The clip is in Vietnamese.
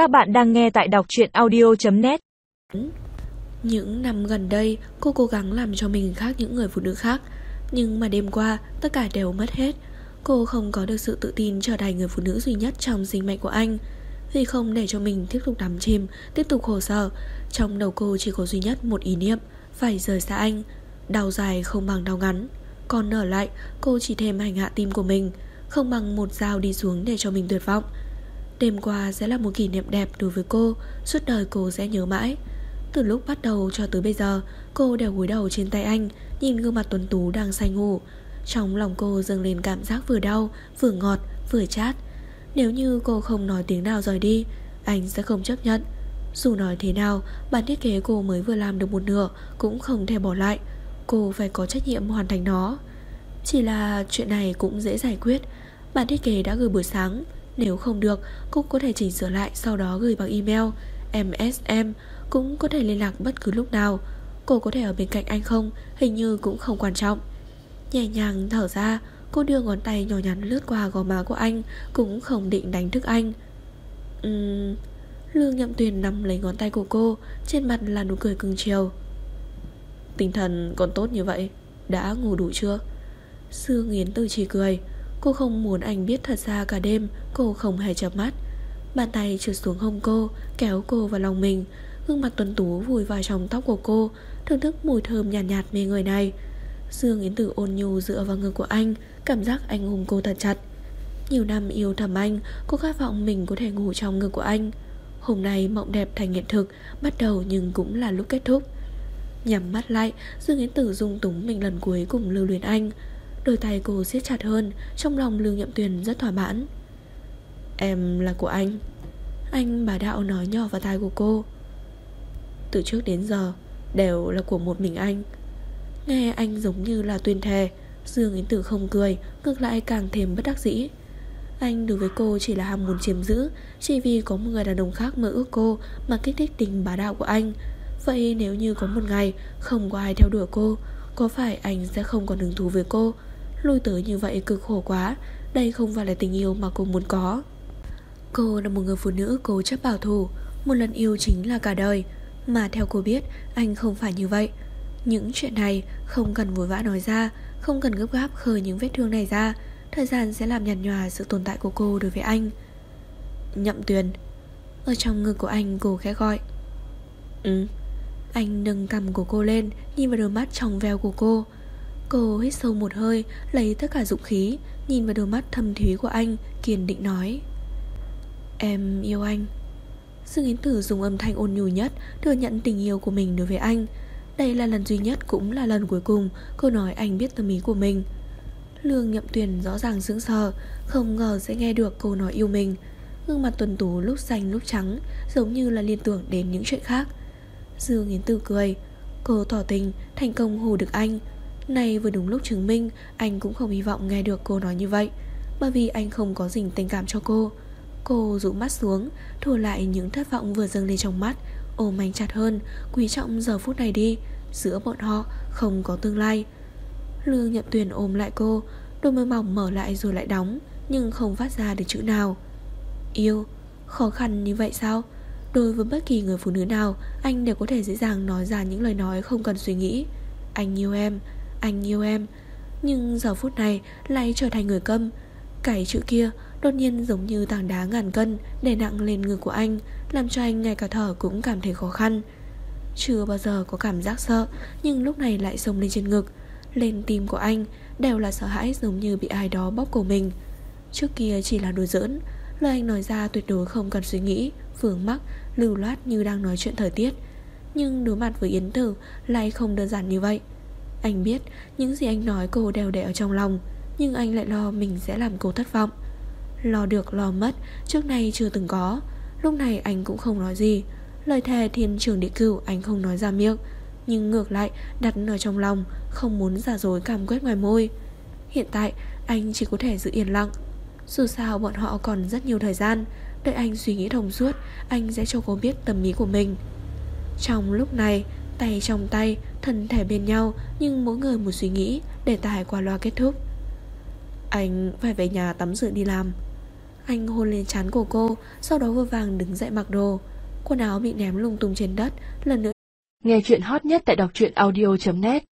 Các bạn đang nghe tại đọc truyện audio.net Những năm gần đây, cô cố gắng làm cho mình khác những người phụ nữ khác. Nhưng mà đêm qua, tất cả đều mất hết. Cô không có được sự tự tin trở thành người phụ nữ duy nhất trong sinh mệnh của anh. Vì không để cho mình tiếp tục đắm chìm, tiếp tục khổ sở, trong đầu cô chỉ có duy nhất một ý niệm, phải rời xa anh. Đau dài không bằng đau ngắn. Còn ở lại, cô chỉ thêm hành hạ tim của mình, không bằng một dao đi xuống để cho mình tuyệt vọng. Đêm qua sẽ là một kỷ niệm đẹp đối với cô Suốt đời cô sẽ nhớ mãi. Từ lúc bắt đầu cho tới bây giờ Cô đều cúi đầu trên tay anh Nhìn gương mặt tuấn tú đang say ngủ. Trong lòng cô dâng lên cảm giác vừa đau Vừa ngọt, vừa chát. Nếu như cô không nói tiếng nào rời đi Anh sẽ không chấp nhận. Dù nói thế nào Bản thiết kế cô mới vừa làm được một nửa Cũng không thể bỏ lại. Cô phải có trách nhiệm hoàn thành nó. Chỉ là chuyện này cũng dễ giải quyết. Bản thiết kế đã gửi buổi sáng nếu không được, cũng có thể chỉnh sửa lại sau đó gửi bằng email, MSM, cũng có thể liên lạc bất cứ lúc nào. Cô có thể ở bên cạnh anh không, hình như cũng không quan trọng. Nhẹ nhàng thở ra, cô đưa ngón tay nhỏ nhắn lướt qua gò má của anh, cũng không định đánh thức anh. Uhm... Lương nhậm tuyền nắm lấy ngón tay của cô, trên mặt là nụ cười cưng chiều. Tinh thần còn tốt như vậy, đã ngủ đủ chưa? Sương Yến Từ chỉ cười Cô không muốn anh biết thật ra cả đêm Cô không hề chợp mắt. Bàn tay trượt xuống hông cô Kéo cô vào lòng mình. Gương mặt tuấn tú vùi vào trong tóc của cô Thưởng thức mùi thơm nhàn nhạt, nhạt mê người này. Dương Yến Tử ôn nhu dựa vào ngực của anh Cảm giác anh ôm cô thật chặt. Nhiều năm yêu thầm anh Cô khát vọng mình có thể ngủ trong ngực của anh. Hôm nay mộng đẹp thành hiện thực Bắt đầu nhưng cũng là lúc kết thúc. Nhắm mắt lại Dương Yến Tử dung túng mình lần cuối cùng lưu luyến anh. Đôi tay cô siết chặt hơn, Trong lòng lưu Nhậm Tuyền rất thỏa mãn. Em là của anh. Anh bà đạo nói nhỏ vào tai của cô. Từ trước đến giờ, Đều là của một mình anh. Nghe anh giống như là tuyên thề, Dương Yến Tử không cười, Ngược lại càng thêm bất đắc dĩ. Anh đối với cô chỉ là ham muốn chiếm giữ, Chỉ vì có một người đàn ông khác mơ ước cô, Mà kích thích tình bá đạo của anh. Vậy nếu như có một ngày Không có ai theo đuổi cô, Có phải anh sẽ không còn hứng thú với cô? Lui tới như vậy cực khổ quá. Đây không phải là tình yêu mà cô muốn có. Cô là một người phụ nữ cố chấp bảo thủ. Một lần yêu chính là cả đời. Mà theo cô biết, Anh không phải như vậy. Những chuyện này không cần vội vã nói ra, Không cần gấp gáp khơi những vết thương này ra. Thời gian sẽ làm nhạt nhòa sự tồn tại của cô đối với anh. Nhậm tuyền, Ở trong ngực của anh cô khẽ gọi. Ừ. Anh nâng cầm của cô lên, Nhìn vào đôi mắt trong veo của cô. Cô hít sâu một hơi, Lấy tất cả dụng khí, Nhìn vào đôi mắt thâm thúy của anh, Kiên định nói. Em yêu anh. Dương Yến Tử dùng âm thanh ôn nhu nhất Thừa nhận tình yêu của mình đối với anh. Đây là lần duy nhất cũng là lần cuối cùng Cô nói anh biết tâm ý của mình. Lương nhậm tuyền rõ ràng sững sờ, Không ngờ sẽ nghe được cô nói yêu mình. Gương mặt tuần tú lúc xanh lúc trắng, Giống như là liên tưởng đến những chuyện khác. Dương Yến Tử cười, Cô tỏ tình, thành công hù được anh này vừa đúng lúc chứng minh, Anh cũng không hy vọng nghe được cô nói như vậy, Bởi vì anh không có dình tình cảm cho cô. Cô rũ mắt xuống Thua lại những thất vọng vừa dâng lên trong mắt, Ôm anh chặt hơn, Quý trọng giờ phút này đi, Giữa bọn họ không có tương lai. Lương nhậm tuyền ôm lại cô, Đôi môi mỏng mở lại rồi lại đóng, Nhưng không phát ra được chữ nào. Yêu, Khó khăn như vậy sao? Đối với bất kỳ người phụ nữ nào, Anh đều có thể dễ dàng nói ra những lời nói không cần suy nghĩ. Anh yêu em anh yêu em. Nhưng giờ phút này lại trở thành người câm. Cái chữ kia đột nhiên giống như tảng đá ngàn cân Đè nặng lên ngực của anh Làm cho anh ngay cả thở cũng cảm thấy khó khăn. Chưa bao giờ có cảm giác sợ Nhưng lúc này lại sông lên trên ngực. Lên tim của anh Đều là sợ hãi giống như bị ai đó bóp cổ mình. Trước kia chỉ là đùa giỡn Lời anh nói ra tuyệt đối không cần suy nghĩ Vướng mắc, lưu loát như đang nói chuyện thời tiết. Nhưng đối mặt với Yến Tử Lại không đơn giản như vậy anh biết, những gì anh nói cô đều để ở trong lòng, Nhưng anh lại lo mình sẽ làm cô thất vọng. Lo được, lo mất, Trước nay chưa từng có. Lúc này anh cũng không nói gì. Lời thề thiên trường địa cửu anh không nói ra miệng, Nhưng ngược lại đặt ở trong lòng, Không muốn giả dối cảm quét ngoài môi. Hiện tại, anh chỉ có thể giữ yên lặng. Dù sao bọn họ còn rất nhiều thời gian, Đợi anh suy nghĩ thông suốt, Anh sẽ cho cô biết tâm ý của mình. Trong lúc này Tay trong tay, thân thể bên nhau Nhưng mỗi người một suy nghĩ Để tài qua loa kết thúc. Anh phải về nhà tắm rửa đi làm. Anh hôn lên trán của cô Sau đó vội vàng đứng dậy mặc đồ. Quần áo bị ném lung tung trên đất Lần nữa Nghe chuyện hot nhất tại đọc truyện audio.net